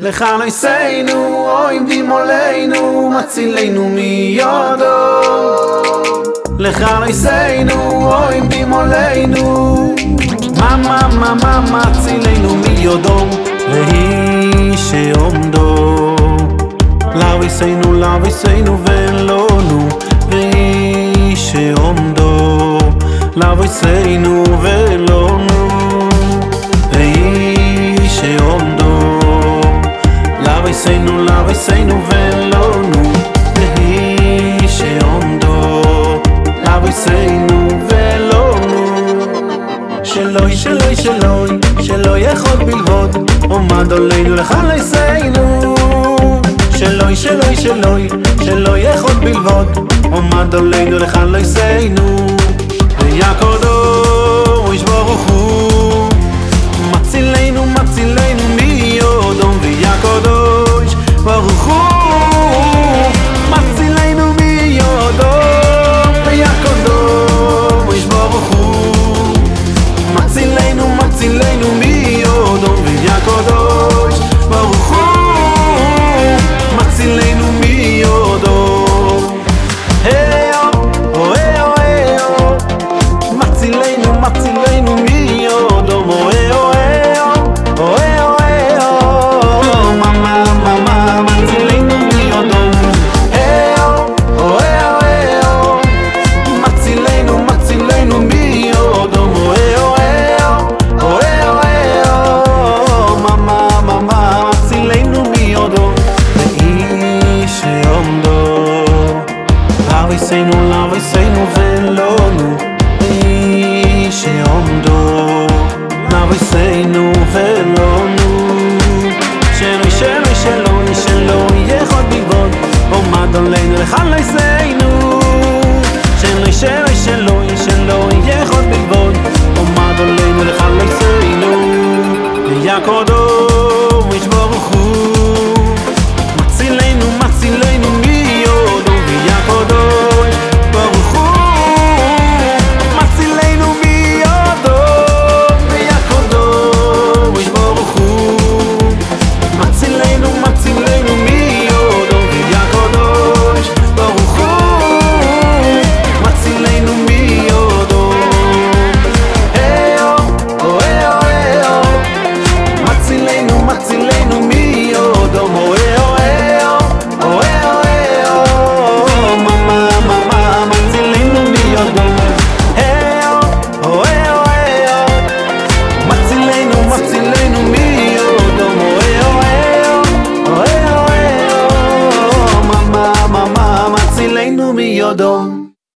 לך יסיינו, אוי מולנו, מצילנו מיודו. לך יסיינו, אוי מולנו, מה מה מה מה מצילנו מיודו, והיא שעומדו. לאו יסיינו ולונו, והיא שעומדו. לאו ולונו, והיא שעומדו. לאביסנו, לאביסנו ולונו, והיא שעומדו. לאביסנו ולונו, שלוי, שלוי, שלוי, שלא יכול בלבוד, עומד עלינו לחלסנו. שלוי, שלוי, שלוי, שלא יכול בלבוד, עומד עלינו לחלסנו. ויעקודו, איש nu la ve se nu ve on do na dom.